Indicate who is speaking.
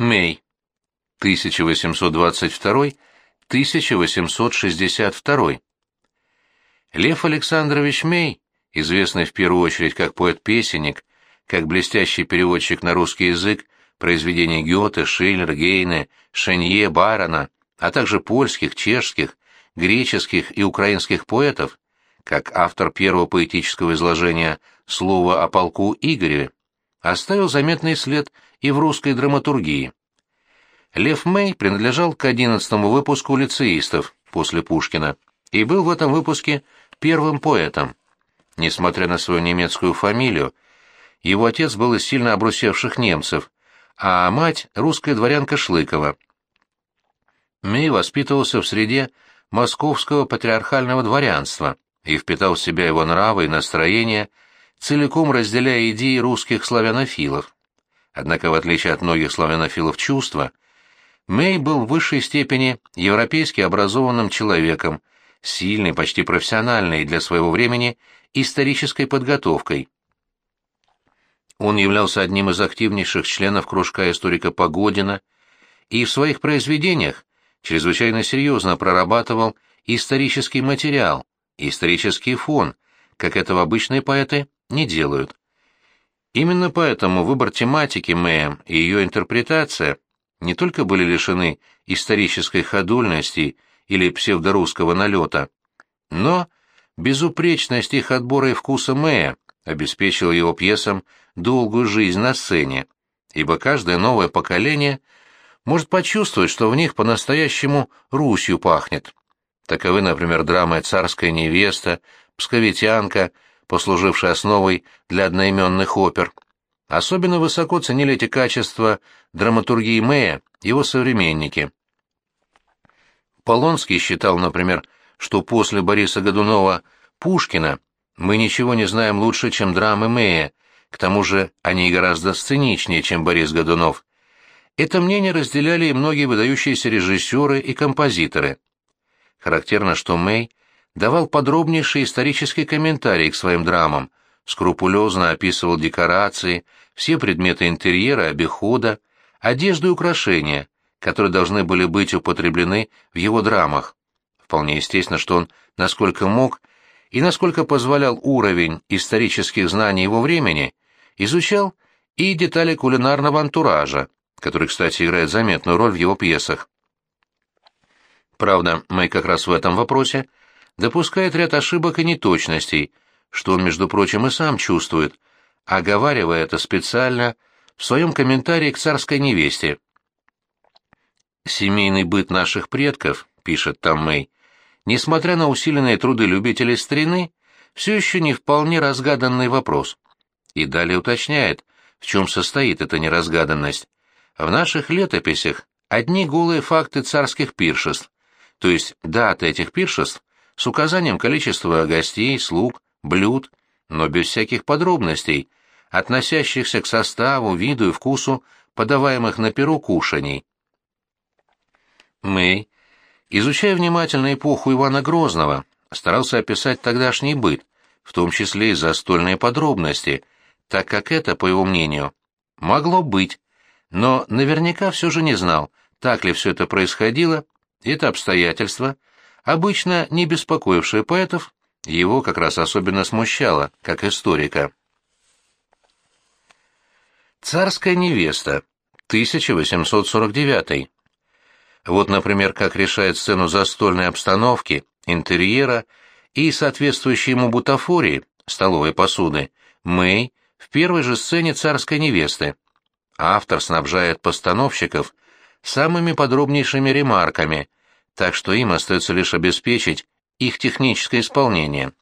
Speaker 1: Мэй. 1822-1862. Лев Александрович Мей, известный в первую очередь как поэт-песенник, как блестящий переводчик на русский язык произведений Гёте, Шиллер, Гейне, Шенье, Байрона, а также польских, чешских, греческих и украинских поэтов, как автор первого поэтического изложения «Слова о полку Игореве», оставил заметный след и в русской драматургии. Лев Мэй принадлежал к одиннадцатому выпуску лицеистов после Пушкина и был в этом выпуске первым поэтом. Несмотря на свою немецкую фамилию, его отец был из сильно обрусевших немцев, а мать — русская дворянка Шлыкова. Мэй воспитывался в среде московского патриархального дворянства и впитал в себя его нравы и настроения, целиком разделяя идеи русских славянофилов. Однако, в отличие от многих славянофилов чувства, Мэй был в высшей степени европейски образованным человеком, сильной, почти профессиональной для своего времени исторической подготовкой. Он являлся одним из активнейших членов кружка историка Погодина и в своих произведениях чрезвычайно серьезно прорабатывал исторический материал, исторический фон, как этого обычные поэты не делают. Именно поэтому выбор тематики Мэя и ее интерпретация не только были лишены исторической ходульности или псевдорусского налета, но безупречность их отбора и вкуса Мэя обеспечила его пьесам долгую жизнь на сцене, ибо каждое новое поколение может почувствовать, что в них по-настоящему Русью пахнет. Таковы, например, драмы «Царская невеста», «Псковитянка», послужившая основой для одноименных опер. Особенно высоко ценили эти качества драматургии Мэя его современники. Полонский считал, например, что после Бориса Годунова Пушкина мы ничего не знаем лучше, чем драмы Мэя, к тому же они гораздо сценичнее, чем Борис Годунов. Это мнение разделяли и многие выдающиеся режиссеры и композиторы. Характерно, что Мэй давал подробнейший исторический комментарий к своим драмам, скрупулезно описывал декорации, все предметы интерьера, обихода, одежду и украшения, которые должны были быть употреблены в его драмах. Вполне естественно, что он, насколько мог и насколько позволял уровень исторических знаний его времени, изучал и детали кулинарного антуража, который, кстати, играет заметную роль в его пьесах. Правда, Мэй как раз в этом вопросе допускает ряд ошибок и неточностей, что он, между прочим, и сам чувствует, оговаривая это специально в своем комментарии к царской невесте. «Семейный быт наших предков», — пишет там Мэй, несмотря на усиленные труды любителей старины, все еще не вполне разгаданный вопрос. И далее уточняет, в чем состоит эта неразгаданность. В наших летописях одни голые факты царских пиршеств, то есть даты этих пиршеств с указанием количества гостей, слуг, блюд, но без всяких подробностей, относящихся к составу, виду и вкусу подаваемых на перу кушаний. Мэй, изучая внимательно эпоху Ивана Грозного, старался описать тогдашний быт, в том числе и застольные подробности, так как это, по его мнению, могло быть, но наверняка все же не знал, так ли все это происходило, это обстоятельство, обычно не беспокоившее поэтов, его как раз особенно смущало, как историка. Царская невеста, 1849. Вот, например, как решает сцену застольной обстановки, интерьера и соответствующей ему бутафории, столовой посуды, Мэй в первой же сцене царской невесты. Автор снабжает постановщиков самыми подробнейшими ремарками, так что им остается лишь обеспечить их техническое исполнение.